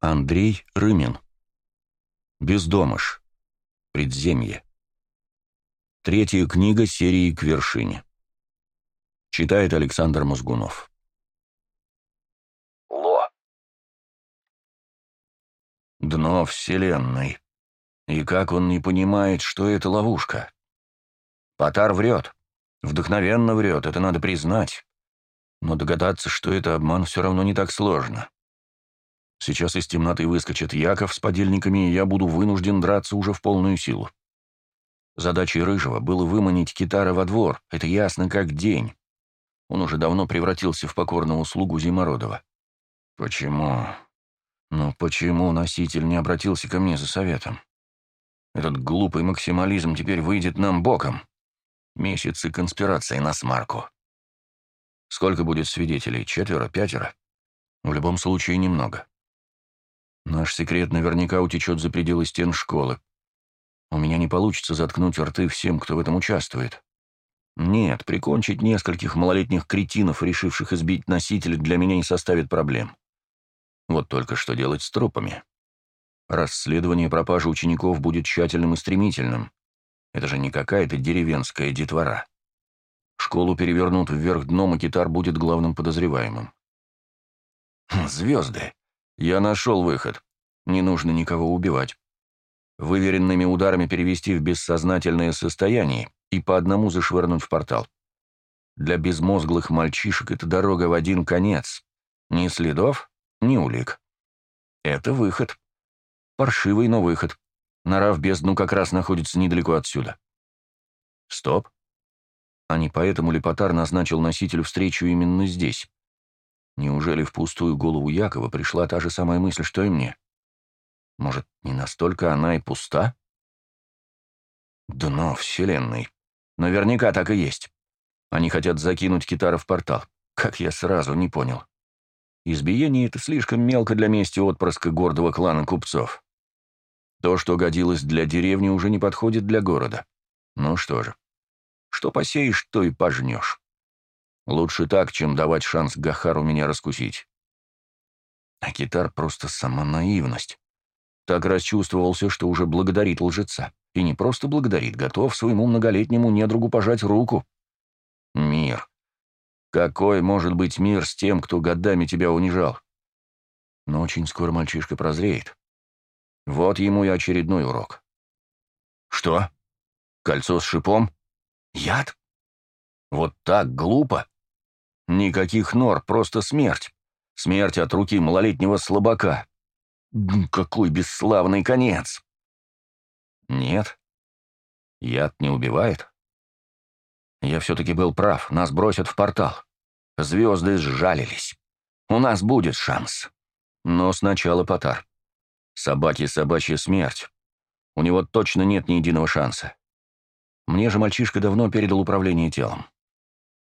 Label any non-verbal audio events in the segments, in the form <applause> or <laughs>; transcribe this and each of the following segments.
Андрей Рымин. Бездомыш. Предземье. Третья книга серии «К вершине». Читает Александр Мозгунов. Ло. Дно Вселенной. И как он не понимает, что это ловушка? Потар врет. Вдохновенно врет, это надо признать. Но догадаться, что это обман, все равно не так сложно. Сейчас из темноты выскочит Яков с подельниками, и я буду вынужден драться уже в полную силу. Задачей Рыжего было выманить Китара во двор, это ясно как день. Он уже давно превратился в покорного слугу Зимородова. Почему? Ну почему носитель не обратился ко мне за советом? Этот глупый максимализм теперь выйдет нам боком. Месяцы конспирации на смарку. Сколько будет свидетелей? Четверо? Пятеро? В любом случае немного. Наш секрет наверняка утечет за пределы стен школы. У меня не получится заткнуть рты всем, кто в этом участвует. Нет, прикончить нескольких малолетних кретинов, решивших избить носителя, для меня не составит проблем. Вот только что делать с трупами. Расследование пропажи учеников будет тщательным и стремительным. Это же не какая-то деревенская детвора. Школу перевернут вверх дном, и китар будет главным подозреваемым. Звезды. Я нашел выход. Не нужно никого убивать. Выверенными ударами перевести в бессознательное состояние и по одному зашвырнуть в портал. Для безмозглых мальчишек это дорога в один конец. Ни следов, ни улик. Это выход. Паршивый, но выход. Нора в бездну как раз находится недалеко отсюда. Стоп. А не поэтому ли Потар назначил носителю встречу именно здесь? Неужели в пустую голову Якова пришла та же самая мысль, что и мне? Может, не настолько она и пуста? Дно Вселенной. Наверняка так и есть. Они хотят закинуть Китара в портал. Как я сразу не понял. Избиение — это слишком мелко для мести отпрыска гордого клана купцов. То, что годилось для деревни, уже не подходит для города. Ну что же, что посеешь, то и пожнешь. Лучше так, чем давать шанс Гахару меня раскусить. А китар просто сама наивность. Так расчувствовался, что уже благодарит лжеца. И не просто благодарит, готов своему многолетнему недругу пожать руку. Мир. Какой может быть мир с тем, кто годами тебя унижал? Но очень скоро мальчишка прозреет. Вот ему и очередной урок. Что? Кольцо с шипом? Яд? Вот так глупо? Никаких нор, просто смерть. Смерть от руки малолетнего слабака. Какой бесславный конец! Нет. Яд не убивает. Я все-таки был прав, нас бросят в портал. Звезды сжалились. У нас будет шанс. Но сначала Потар. Собаки собачья смерть. У него точно нет ни единого шанса. Мне же мальчишка давно передал управление телом.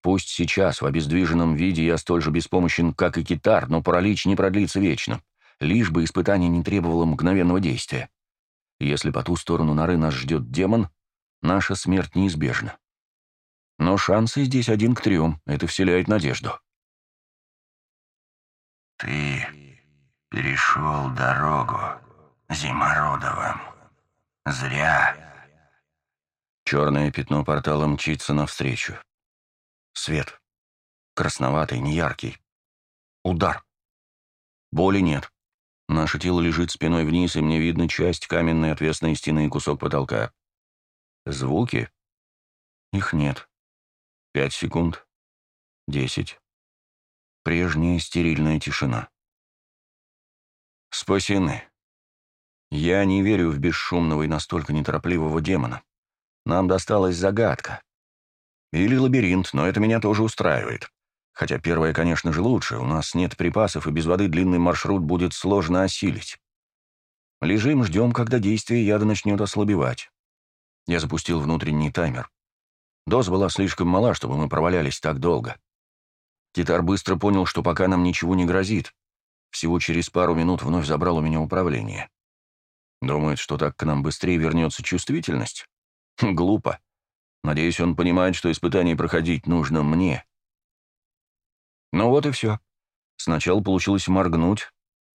Пусть сейчас, в обездвиженном виде, я столь же беспомощен, как и китар, но паралич не продлится вечно, лишь бы испытание не требовало мгновенного действия. Если по ту сторону норы нас ждет демон, наша смерть неизбежна. Но шансы здесь один к трем, это вселяет надежду. «Ты перешел дорогу Зимородовым. Зря». Черное пятно портала мчится навстречу. Свет. Красноватый, неяркий. Удар. Боли нет. Наше тело лежит спиной вниз, и мне видно часть каменной отвесной стены и кусок потолка. Звуки? Их нет. Пять секунд. Десять. Прежняя стерильная тишина. Спасены. Я не верю в бесшумного и настолько неторопливого демона. Нам досталась загадка. Или лабиринт, но это меня тоже устраивает. Хотя первое, конечно же, лучше. У нас нет припасов, и без воды длинный маршрут будет сложно осилить. Лежим, ждем, когда действие яда начнет ослабевать. Я запустил внутренний таймер. Доза была слишком мала, чтобы мы провалялись так долго. Китар быстро понял, что пока нам ничего не грозит. Всего через пару минут вновь забрал у меня управление. Думает, что так к нам быстрее вернется чувствительность? <laughs> Глупо. Надеюсь, он понимает, что испытание проходить нужно мне. Ну вот и все. Сначала получилось моргнуть,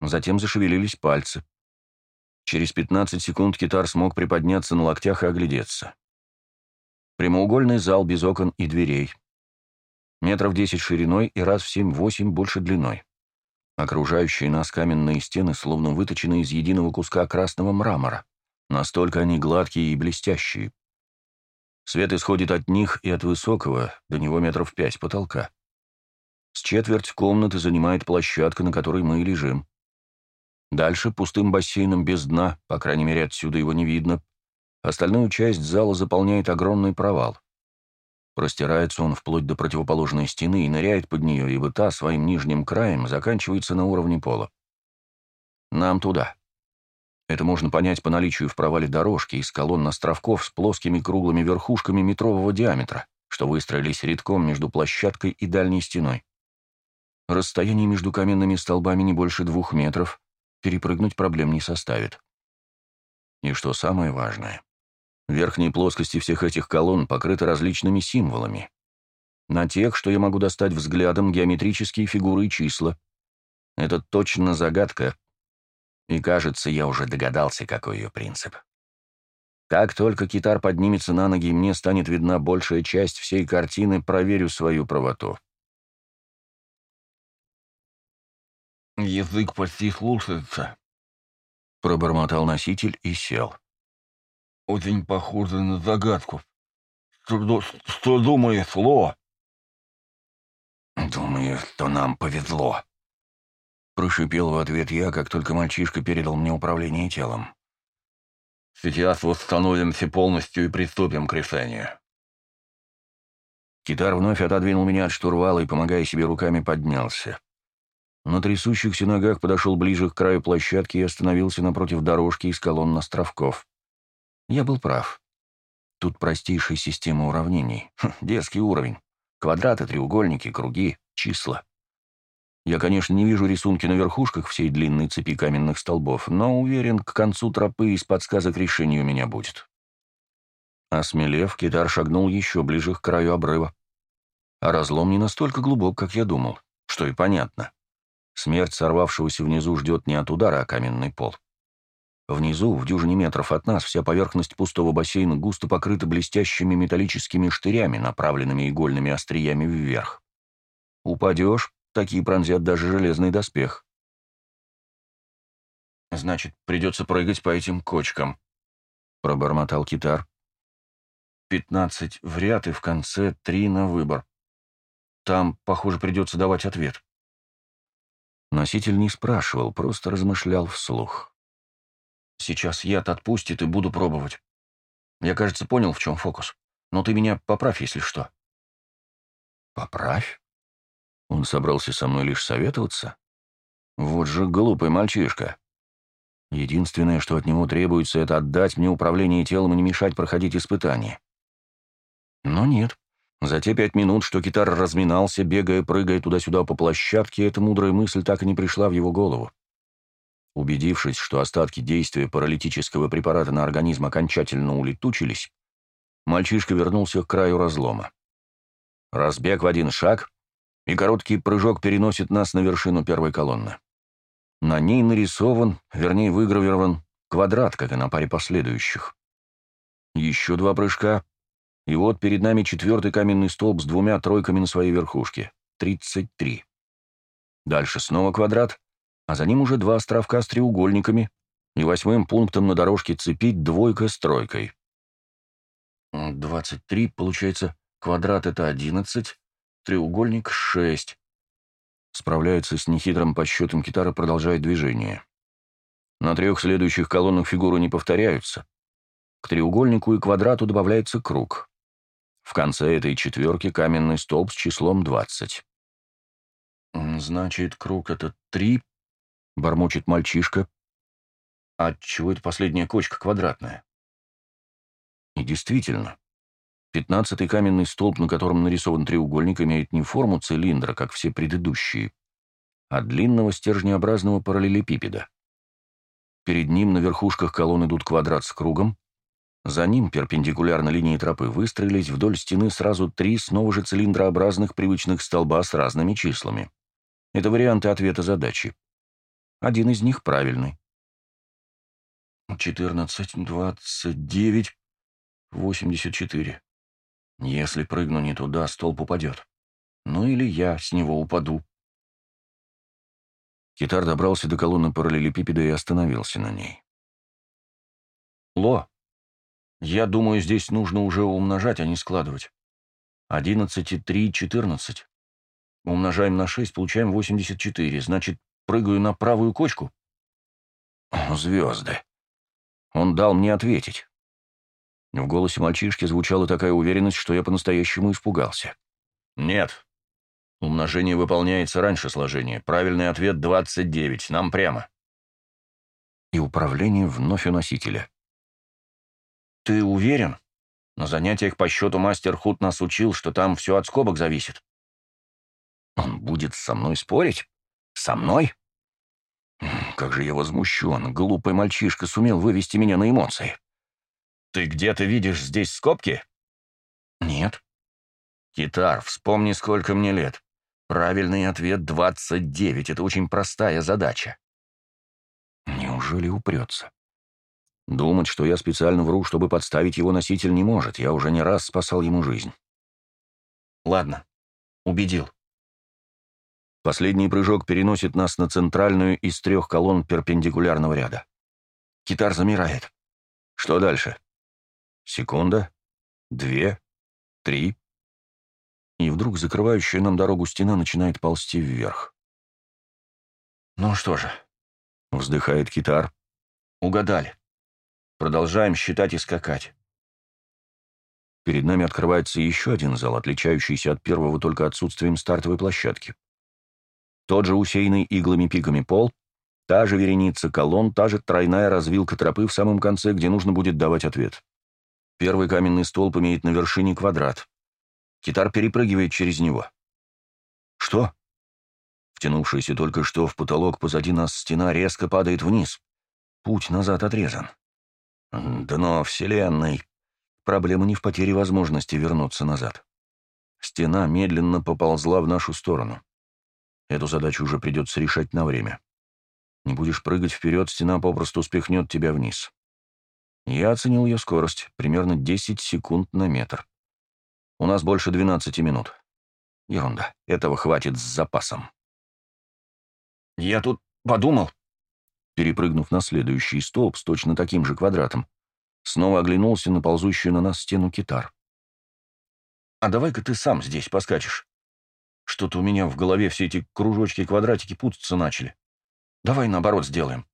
Затем зашевелились пальцы. Через 15 секунд китар смог приподняться на локтях и оглядеться. Прямоугольный зал без окон и дверей. Метров 10 шириной и раз в 7-8 больше длиной. Окружающие нас каменные стены словно выточены из единого куска красного мрамора. Настолько они гладкие и блестящие. Свет исходит от них и от высокого, до него метров пять, потолка. С четверть комнаты занимает площадка, на которой мы и лежим. Дальше пустым бассейном без дна, по крайней мере отсюда его не видно. Остальную часть зала заполняет огромный провал. Простирается он вплоть до противоположной стены и ныряет под нее, ибо та своим нижним краем заканчивается на уровне пола. Нам туда. Это можно понять по наличию в провале дорожки из колонн островков с плоскими круглыми верхушками метрового диаметра, что выстроились редком между площадкой и дальней стеной. Расстояние между каменными столбами не больше двух метров, перепрыгнуть проблем не составит. И что самое важное, Верхние плоскости всех этих колонн покрыты различными символами. На тех, что я могу достать взглядом, геометрические фигуры и числа. Это точно загадка. И кажется, я уже догадался, какой ее принцип. Как только китар поднимется на ноги и мне станет видна большая часть всей картины, проверю свою правоту. «Язык почти слушается», — пробормотал носитель и сел. Очень похоже на загадку. Что, что думает Ло? «Думаю, что нам повезло», — прошипел в ответ я, как только мальчишка передал мне управление телом. «Сейчас восстановимся полностью и приступим к решению». Китар вновь отодвинул меня от штурвала и, помогая себе руками, поднялся. На трясущихся ногах подошел ближе к краю площадки и остановился напротив дорожки из колонн островков. Я был прав. Тут простейшая система уравнений. Хм, детский уровень. Квадраты, треугольники, круги, числа. Я, конечно, не вижу рисунки на верхушках всей длинной цепи каменных столбов, но уверен, к концу тропы из подсказок решения у меня будет. Осмелев, китар шагнул еще ближе к краю обрыва. А разлом не настолько глубок, как я думал, что и понятно. Смерть сорвавшегося внизу ждет не от удара, а каменный пол. Внизу, в дюжине метров от нас, вся поверхность пустого бассейна густо покрыта блестящими металлическими штырями, направленными игольными остриями вверх. Упадешь, такие пронзят даже железный доспех. «Значит, придется прыгать по этим кочкам», — пробормотал китар. «Пятнадцать в ряд и в конце три на выбор. Там, похоже, придется давать ответ». Носитель не спрашивал, просто размышлял вслух. Сейчас яд отпустит и буду пробовать. Я, кажется, понял, в чем фокус. Но ты меня поправь, если что». «Поправь?» Он собрался со мной лишь советоваться? Вот же глупый мальчишка. Единственное, что от него требуется, это отдать мне управление телом и не мешать проходить испытания. Но нет. За те пять минут, что китар разминался, бегая, прыгая туда-сюда по площадке, эта мудрая мысль так и не пришла в его голову. Убедившись, что остатки действия паралитического препарата на организм окончательно улетучились, мальчишка вернулся к краю разлома. Разбег в один шаг, и короткий прыжок переносит нас на вершину первой колонны. На ней нарисован, вернее выгравирован, квадрат, как и на паре последующих. Еще два прыжка, и вот перед нами четвертый каменный столб с двумя тройками на своей верхушке — 33. Дальше снова квадрат, а за ним уже два островка с треугольниками и восьмым пунктом на дорожке цепи двойка с тройкой. 23, получается, квадрат — это 11, треугольник — 6. Справляется с нехитрым подсчетом китара, продолжает движение. На трех следующих колоннах фигуры не повторяются. К треугольнику и квадрату добавляется круг. В конце этой четверки каменный столб с числом 20. Значит, круг — это 3, бормочет мальчишка. А чего это последняя кочка квадратная? И действительно, пятнадцатый каменный столб, на котором нарисован треугольник, имеет не форму цилиндра, как все предыдущие, а длинного стержнеобразного параллелепипеда. Перед ним на верхушках колонн идут квадрат с кругом, за ним, перпендикулярно линии тропы, выстроились вдоль стены сразу три снова же цилиндрообразных привычных столба с разными числами. Это варианты ответа задачи. Один из них правильный. Четырнадцать, двадцать девять, восемьдесят четыре. Если прыгну не туда, столб упадет. Ну или я с него упаду. Китар добрался до колонны параллелепипеда и остановился на ней. «Ло, я думаю, здесь нужно уже умножать, а не складывать. Одиннадцать и три — четырнадцать. Умножаем на шесть, получаем восемьдесят четыре. Значит, прыгаю на правую кочку?» «Звезды». Он дал мне ответить. В голосе мальчишки звучала такая уверенность, что я по-настоящему испугался. «Нет, Умножение выполняется раньше сложения. Правильный ответ 29. Нам прямо. И управление вновь у носителя. Ты уверен? На занятиях по счету мастер Худ нас учил, что там все от скобок зависит. Он будет со мной спорить? Со мной? Как же я возмущен. Глупый мальчишка сумел вывести меня на эмоции. Ты где-то видишь здесь скобки? Нет. Китар, вспомни, сколько мне лет. Правильный ответ 29. Это очень простая задача. Неужели упрется? Думать, что я специально вру, чтобы подставить его носитель, не может. Я уже не раз спасал ему жизнь. Ладно, убедил. Последний прыжок переносит нас на центральную из трех колонн перпендикулярного ряда. Китар замирает. Что дальше? Секунда? Две? Три? и вдруг закрывающая нам дорогу стена начинает ползти вверх. «Ну что же», — вздыхает китар, — «угадали. Продолжаем считать и скакать». Перед нами открывается еще один зал, отличающийся от первого только отсутствием стартовой площадки. Тот же усеянный иглами-пиками пол, та же вереница колонн, та же тройная развилка тропы в самом конце, где нужно будет давать ответ. Первый каменный столб имеет на вершине квадрат. Китар перепрыгивает через него. Что? Втянувшаяся только что в потолок позади нас стена резко падает вниз. Путь назад отрезан. Дно Вселенной. Проблема не в потере возможности вернуться назад. Стена медленно поползла в нашу сторону. Эту задачу уже придется решать на время. Не будешь прыгать вперед, стена попросту спихнет тебя вниз. Я оценил ее скорость, примерно 10 секунд на метр. У нас больше 12 минут. Ерунда. Этого хватит с запасом. Я тут подумал, перепрыгнув на следующий столб с точно таким же квадратом, снова оглянулся на ползущую на нас стену китар. «А давай-ка ты сам здесь поскачешь. Что-то у меня в голове все эти кружочки-квадратики путаться начали. Давай наоборот сделаем.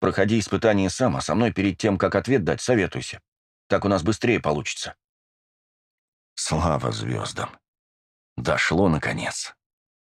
Проходи испытание сам, а со мной перед тем, как ответ дать, советуйся. Так у нас быстрее получится». Слава звездам! Дошло, наконец.